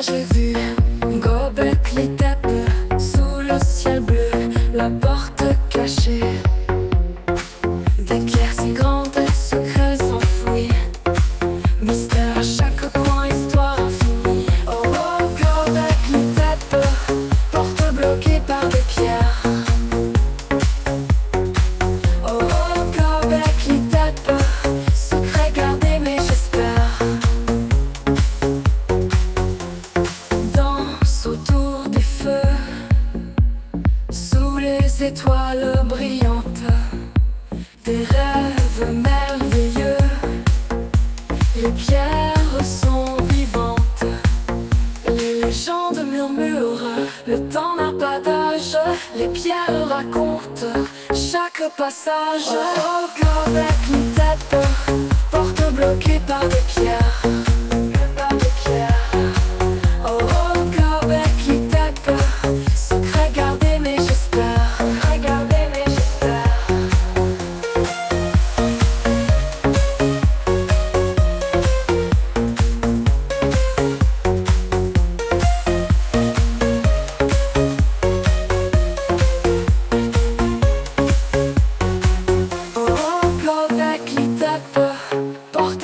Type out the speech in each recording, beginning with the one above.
j'ai vu Gobekli Tepe sous le ciel bleu, la porte cachée. Les étoiles brillantes, des rêves merveilleux. Les pierres sont vivantes, les légendes murmurent, le temps n'a pas d'âge, les pierres racontent chaque passage. Oh,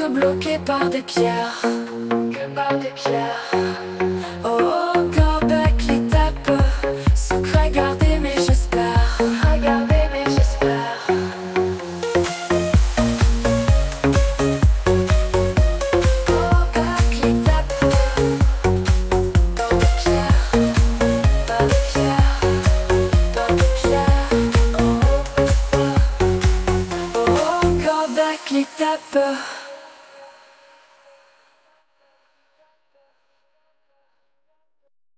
porte bloquée par des pierres. Que par des pierres. Oh, oh, Gobekli Tepe, secret gardé, mais j'espère. Gardé, mais j'espère. Gobekli Tepe, par des pierres, par des pierres, par des pierres. Oh, oh, oh, Gobekli Tepe.